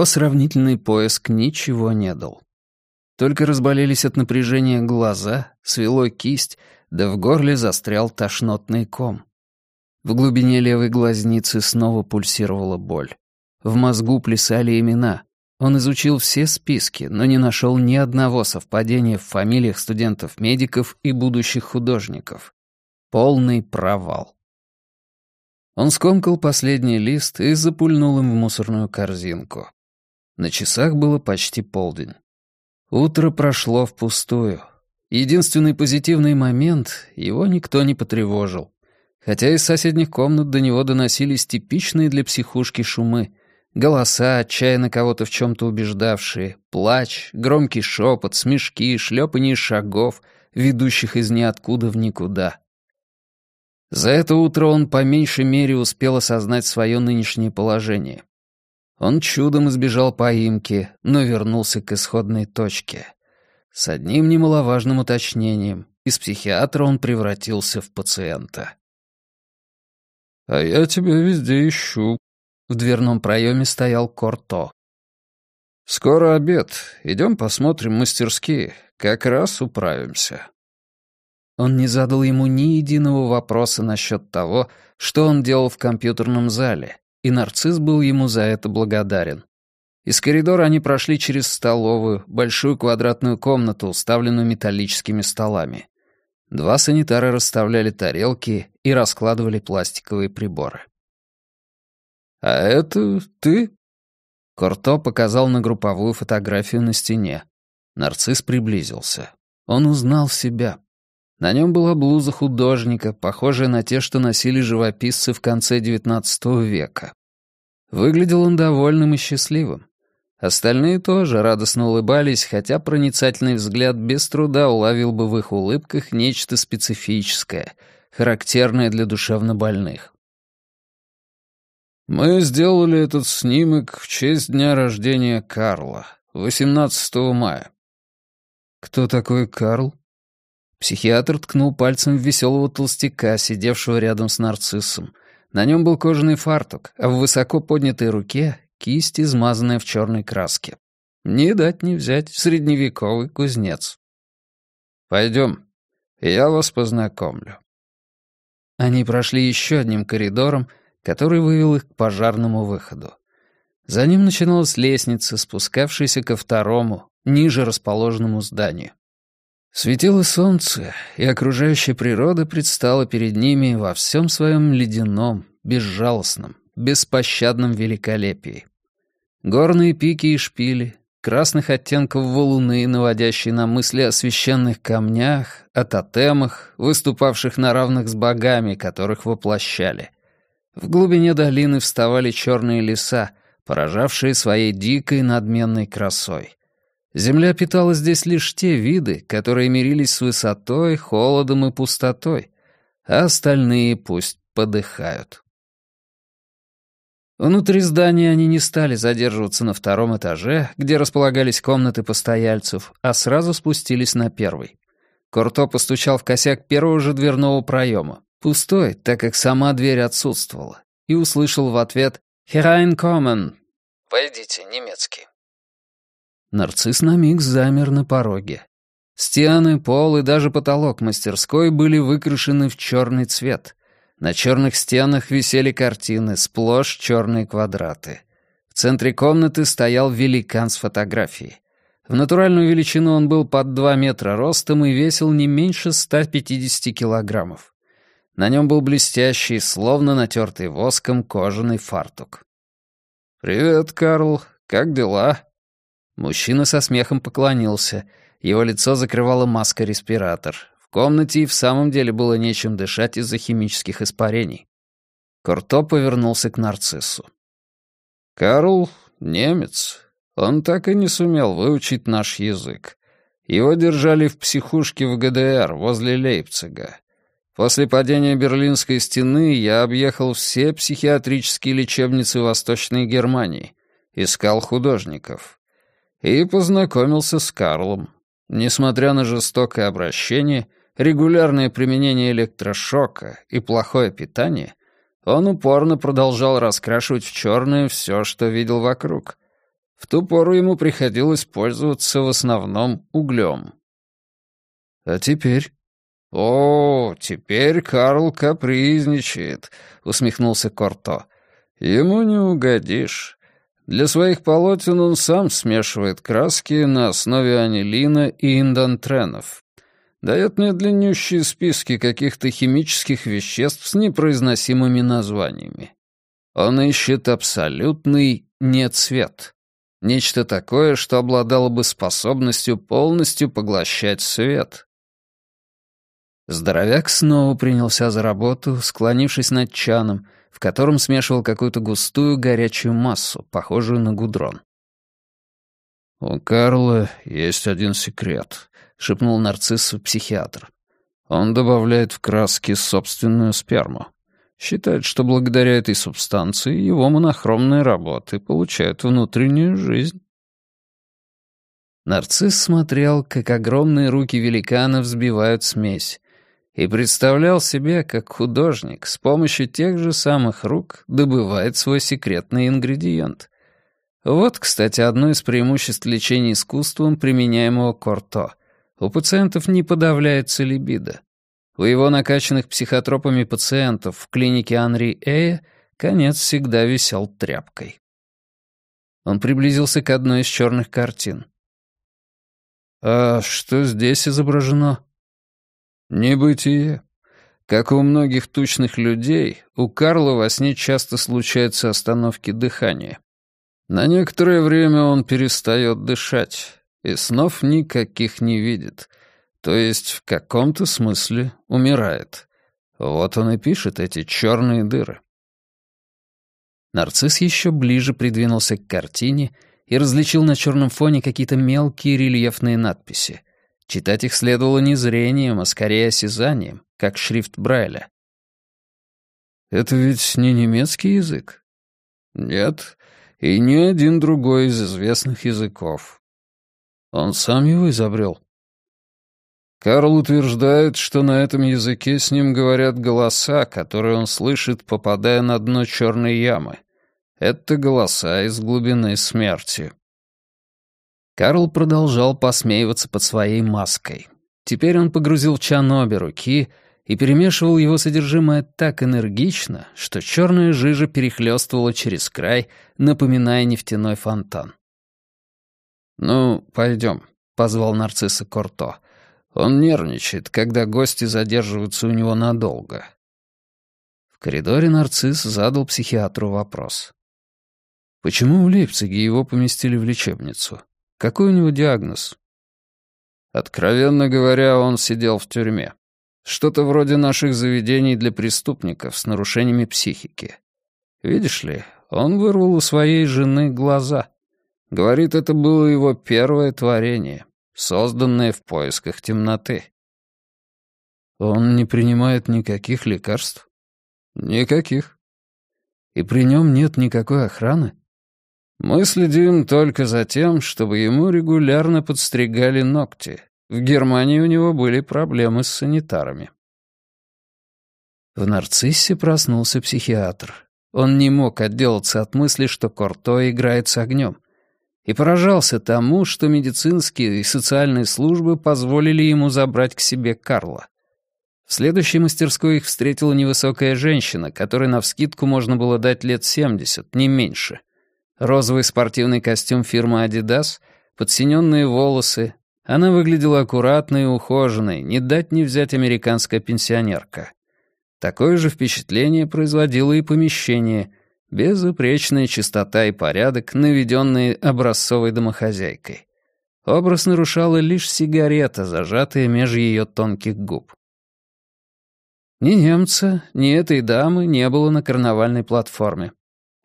Его сравнительный поиск ничего не дал. Только разболелись от напряжения глаза, свело кисть, да в горле застрял тошнотный ком. В глубине левой глазницы снова пульсировала боль. В мозгу плясали имена. Он изучил все списки, но не нашел ни одного совпадения в фамилиях студентов-медиков и будущих художников. Полный провал. Он скомкал последний лист и запульнул им в мусорную корзинку. На часах было почти полдень. Утро прошло впустую. Единственный позитивный момент — его никто не потревожил. Хотя из соседних комнат до него доносились типичные для психушки шумы. Голоса, отчаянно кого-то в чем-то убеждавшие, плач, громкий шепот, смешки, шлепанье шагов, ведущих из ниоткуда в никуда. За это утро он по меньшей мере успел осознать свое нынешнее положение. Он чудом избежал поимки, но вернулся к исходной точке. С одним немаловажным уточнением. Из психиатра он превратился в пациента. «А я тебя везде ищу». В дверном проеме стоял Корто. «Скоро обед. Идем посмотрим мастерские. Как раз управимся». Он не задал ему ни единого вопроса насчет того, что он делал в компьютерном зале, и нарцисс был ему за это благодарен. Из коридора они прошли через столовую, большую квадратную комнату, уставленную металлическими столами. Два санитара расставляли тарелки и раскладывали пластиковые приборы. «А это ты?» Корто показал на групповую фотографию на стене. Нарцисс приблизился. Он узнал себя. На нем была блуза художника, похожая на те, что носили живописцы в конце XIX века. Выглядел он довольным и счастливым. Остальные тоже радостно улыбались, хотя проницательный взгляд без труда уловил бы в их улыбках нечто специфическое, характерное для душевнобольных. «Мы сделали этот снимок в честь дня рождения Карла, 18 мая». «Кто такой Карл?» Психиатр ткнул пальцем в веселого толстяка, сидевшего рядом с нарциссом. На нем был кожаный фартук, а в высоко поднятой руке — кисть, измазанная в черной краске. Не дать не взять средневековый кузнец. «Пойдем, я вас познакомлю». Они прошли еще одним коридором, который вывел их к пожарному выходу. За ним начиналась лестница, спускавшаяся ко второму, ниже расположенному зданию. Светило солнце, и окружающая природа предстала перед ними во всем своем ледяном, безжалостном, беспощадном великолепии. Горные пики и шпили, красных оттенков валуны, наводящие на мысли о священных камнях, о тотемах, выступавших на равных с богами, которых воплощали. В глубине долины вставали черные леса, поражавшие своей дикой надменной красой. Земля питала здесь лишь те виды, которые мирились с высотой, холодом и пустотой, а остальные пусть подыхают. Внутри здания они не стали задерживаться на втором этаже, где располагались комнаты постояльцев, а сразу спустились на первый. Корто постучал в косяк первого же дверного проема, пустой, так как сама дверь отсутствовала, и услышал в ответ «Herein kommen». «Войдите, немецкий». Нарцисс на миг замер на пороге. Стены, пол и даже потолок мастерской были выкрашены в черный цвет. На черных стенах висели картины, сплошь черные квадраты. В центре комнаты стоял великан с фотографией. В натуральную величину он был под 2 метра ростом и весил не меньше 150 килограммов. На нем был блестящий, словно натертый воском, кожаный фартук. «Привет, Карл. Как дела?» Мужчина со смехом поклонился. Его лицо закрывала маска-респиратор. В комнате и в самом деле было нечем дышать из-за химических испарений. Корто повернулся к нарциссу. «Карл — немец. Он так и не сумел выучить наш язык. Его держали в психушке в ГДР возле Лейпцига. После падения Берлинской стены я объехал все психиатрические лечебницы Восточной Германии. Искал художников и познакомился с Карлом. Несмотря на жестокое обращение, регулярное применение электрошока и плохое питание, он упорно продолжал раскрашивать в черное все, что видел вокруг. В ту пору ему приходилось пользоваться в основном углем. А теперь? «О, теперь Карл капризничает», — усмехнулся Корто. «Ему не угодишь. Для своих полотен он сам смешивает краски на основе анилина и индонтренов. Дает мне длиннющие списки каких-то химических веществ с непроизносимыми названиями. Он ищет абсолютный нецвет. Нечто такое, что обладало бы способностью полностью поглощать свет. Здоровяк снова принялся за работу, склонившись над чаном, в котором смешивал какую-то густую горячую массу, похожую на гудрон. «У Карла есть один секрет», — шепнул нарциссу психиатр. «Он добавляет в краски собственную сперму. Считает, что благодаря этой субстанции его монохромные работы получают внутреннюю жизнь». Нарцисс смотрел, как огромные руки великана взбивают смесь, и представлял себе, как художник с помощью тех же самых рук добывает свой секретный ингредиент. Вот, кстати, одно из преимуществ лечения искусством, применяемого Корто. У пациентов не подавляется либидо. У его накачанных психотропами пациентов в клинике Анри Эя конец всегда висел тряпкой. Он приблизился к одной из черных картин. «А что здесь изображено?» Небытие. Как и у многих тучных людей, у Карла во сне часто случаются остановки дыхания. На некоторое время он перестает дышать, и снов никаких не видит, то есть в каком-то смысле умирает. Вот он и пишет эти черные дыры. Нарцисс еще ближе придвинулся к картине и различил на черном фоне какие-то мелкие рельефные надписи — Читать их следовало не зрением, а скорее осязанием, как шрифт Брайля. «Это ведь не немецкий язык?» «Нет, и ни один другой из известных языков. Он сам его изобрел». Карл утверждает, что на этом языке с ним говорят голоса, которые он слышит, попадая на дно черной ямы. Это голоса из глубины смерти. Карл продолжал посмеиваться под своей маской. Теперь он погрузил в чан обе руки и перемешивал его содержимое так энергично, что черная жижа перехлестывала через край, напоминая нефтяной фонтан. «Ну, пойдем», — позвал нарцисса Корто. «Он нервничает, когда гости задерживаются у него надолго». В коридоре нарцисс задал психиатру вопрос. «Почему в Лейпциге его поместили в лечебницу?» Какой у него диагноз? Откровенно говоря, он сидел в тюрьме. Что-то вроде наших заведений для преступников с нарушениями психики. Видишь ли, он вырвал у своей жены глаза. Говорит, это было его первое творение, созданное в поисках темноты. Он не принимает никаких лекарств? Никаких. И при нем нет никакой охраны? Мы следим только за тем, чтобы ему регулярно подстригали ногти. В Германии у него были проблемы с санитарами. В нарциссе проснулся психиатр. Он не мог отделаться от мысли, что Корто играет с огнем. И поражался тому, что медицинские и социальные службы позволили ему забрать к себе Карла. В следующей мастерской их встретила невысокая женщина, которой навскидку можно было дать лет 70, не меньше — Розовый спортивный костюм фирмы Adidas, подсиненные волосы. Она выглядела аккуратной и ухоженной, не дать не взять американская пенсионерка. Такое же впечатление производило и помещение, безупречная чистота и порядок, наведенные образцовой домохозяйкой. Образ нарушала лишь сигарета, зажатая меж ее тонких губ. Ни немца, ни этой дамы не было на карнавальной платформе.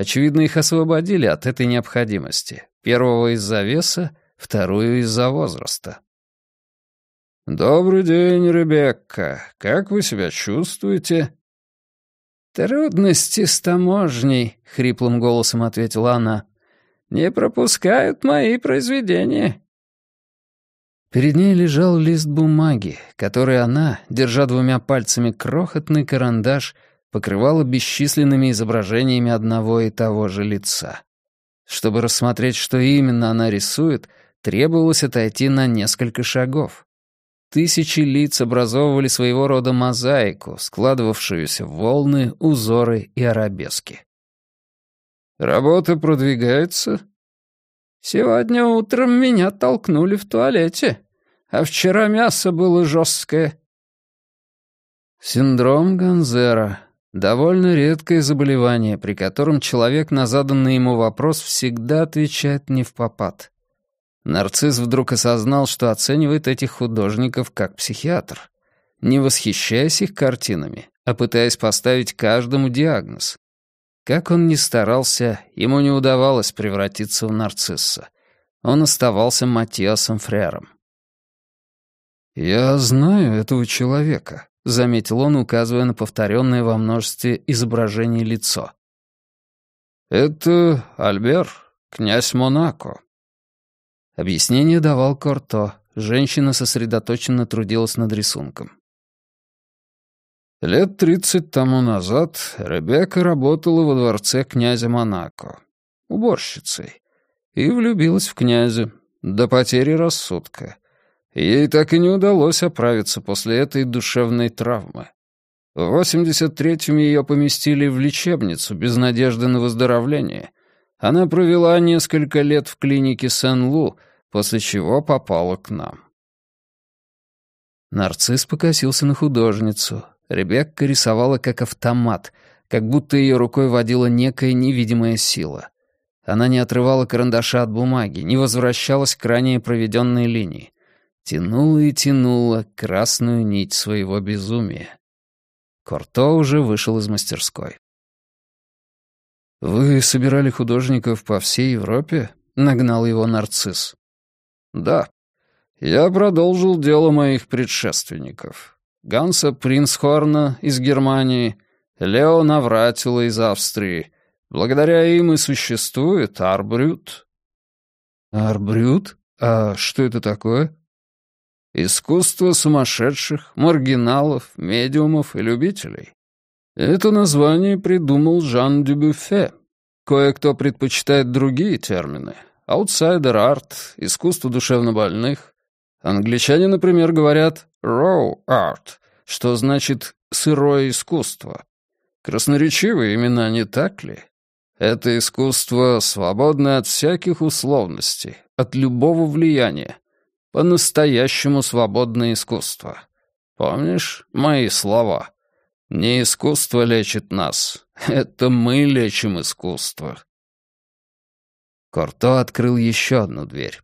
Очевидно, их освободили от этой необходимости. Первого из-за веса, вторую из-за возраста. «Добрый день, Ребекка. Как вы себя чувствуете?» «Трудности с таможней», — хриплым голосом ответила она. «Не пропускают мои произведения». Перед ней лежал лист бумаги, который она, держа двумя пальцами крохотный карандаш, покрывала бесчисленными изображениями одного и того же лица. Чтобы рассмотреть, что именно она рисует, требовалось отойти на несколько шагов. Тысячи лиц образовывали своего рода мозаику, складывавшуюся в волны, узоры и арабески. «Работа продвигается?» «Сегодня утром меня толкнули в туалете, а вчера мясо было жесткое». Синдром Ганзера — довольно редкое заболевание, при котором человек на заданный ему вопрос всегда отвечает не в попад. Нарцисс вдруг осознал, что оценивает этих художников как психиатр, не восхищаясь их картинами, а пытаясь поставить каждому диагноз. Как он ни старался, ему не удавалось превратиться в нарцисса. Он оставался Матиасом Фрером. «Я знаю этого человека», — заметил он, указывая на повторенное во множестве изображений лицо. «Это Альбер, князь Монако», Объяснение давал Корто. Женщина сосредоточенно трудилась над рисунком. Лет тридцать тому назад Ребекка работала во дворце князя Монако, уборщицей, и влюбилась в князя до потери рассудка. Ей так и не удалось оправиться после этой душевной травмы. В 83-м ее поместили в лечебницу без надежды на выздоровление. Она провела несколько лет в клинике Сен-Лу, после чего попала к нам. Нарцисс покосился на художницу. Ребекка рисовала как автомат, как будто ее рукой водила некая невидимая сила. Она не отрывала карандаша от бумаги, не возвращалась к ранее проведенной линии. Тянула и тянула красную нить своего безумия. Корто уже вышел из мастерской. «Вы собирали художников по всей Европе?» — нагнал его нарцисс. Да, я продолжил дело моих предшественников. Ганса Принцхорна из Германии, Лео Навратила из Австрии. Благодаря им и существует Арбрют. Ар-брют? А что это такое? Искусство сумасшедших, маргиналов, медиумов и любителей. Это название придумал Жан Дюбюфе. Кое-кто предпочитает другие термины, аутсайдер-арт, искусство душевнобольных. Англичане, например, говорят «raw art», что значит «сырое искусство». Красноречивые имена, не так ли? Это искусство свободное от всяких условностей, от любого влияния. По-настоящему свободное искусство. Помнишь мои слова? Не искусство лечит нас, это мы лечим искусство. Корто открыл еще одну дверь.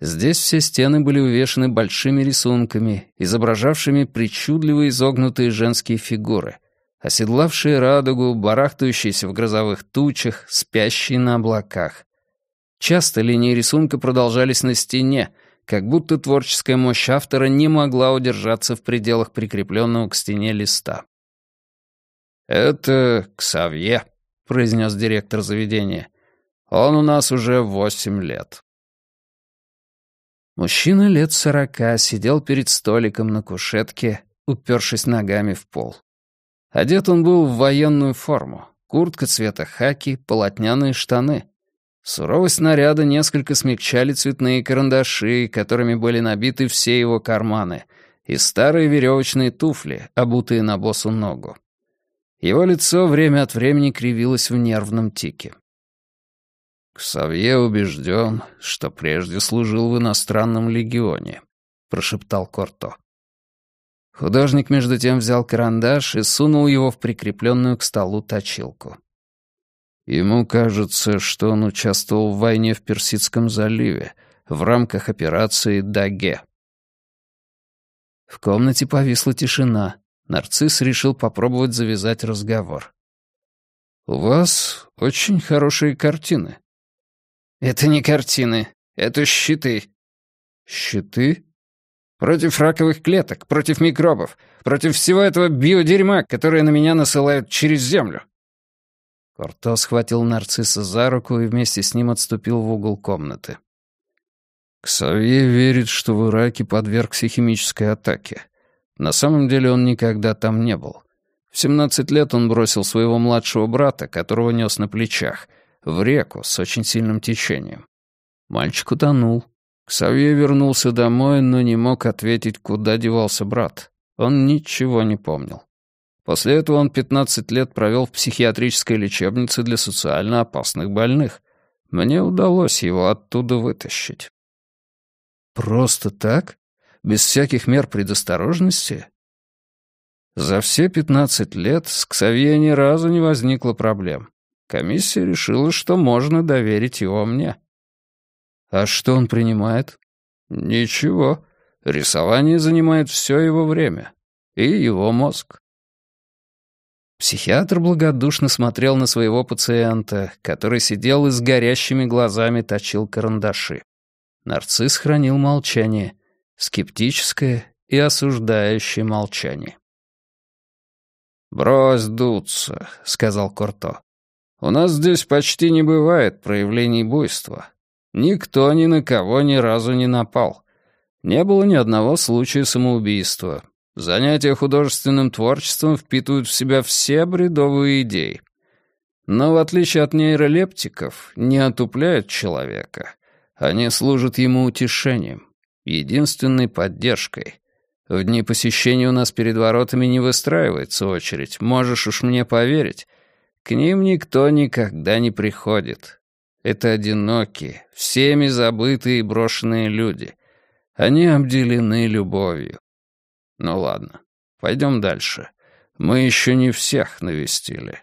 Здесь все стены были увешаны большими рисунками, изображавшими причудливо изогнутые женские фигуры, оседлавшие радугу, барахтающиеся в грозовых тучах, спящие на облаках. Часто линии рисунка продолжались на стене, как будто творческая мощь автора не могла удержаться в пределах прикрепленного к стене листа. «Это Ксавье», — произнес директор заведения. Он у нас уже восемь лет. Мужчина лет сорока сидел перед столиком на кушетке, упершись ногами в пол. Одет он был в военную форму. Куртка цвета хаки, полотняные штаны. Суровость снаряда несколько смягчали цветные карандаши, которыми были набиты все его карманы, и старые веревочные туфли, обутые на босу ногу. Его лицо время от времени кривилось в нервном тике. «Ксавье убежден, что прежде служил в иностранном легионе», — прошептал Корто. Художник между тем взял карандаш и сунул его в прикрепленную к столу точилку. Ему кажется, что он участвовал в войне в Персидском заливе в рамках операции «Даге». В комнате повисла тишина. Нарцисс решил попробовать завязать разговор. «У вас очень хорошие картины», «Это не картины. Это щиты». «Щиты?» «Против раковых клеток, против микробов, против всего этого биодерьма, которое на меня насылают через землю». Корто схватил нарцисса за руку и вместе с ним отступил в угол комнаты. Ксавье верит, что в Ираке подвергся химической атаке. На самом деле он никогда там не был. В 17 лет он бросил своего младшего брата, которого нес на плечах, в реку с очень сильным течением. Мальчик утонул. Ксавье вернулся домой, но не мог ответить, куда девался брат. Он ничего не помнил. После этого он 15 лет провел в психиатрической лечебнице для социально опасных больных. Мне удалось его оттуда вытащить. Просто так? Без всяких мер предосторожности? За все 15 лет с Ксавье ни разу не возникло проблем. Комиссия решила, что можно доверить его мне. А что он принимает? Ничего. Рисование занимает все его время. И его мозг. Психиатр благодушно смотрел на своего пациента, который сидел и с горящими глазами точил карандаши. Нарцисс хранил молчание, скептическое и осуждающее молчание. «Брось дуться», — сказал Корто. «У нас здесь почти не бывает проявлений буйства. Никто ни на кого ни разу не напал. Не было ни одного случая самоубийства. Занятия художественным творчеством впитывают в себя все бредовые идеи. Но в отличие от нейролептиков, не отупляют человека. Они служат ему утешением, единственной поддержкой. В дни посещения у нас перед воротами не выстраивается очередь, можешь уж мне поверить. К ним никто никогда не приходит. Это одинокие, всеми забытые и брошенные люди. Они обделены любовью. Ну ладно, пойдем дальше. Мы еще не всех навестили.